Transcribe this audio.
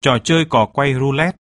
Trò chơi cò quay roulette.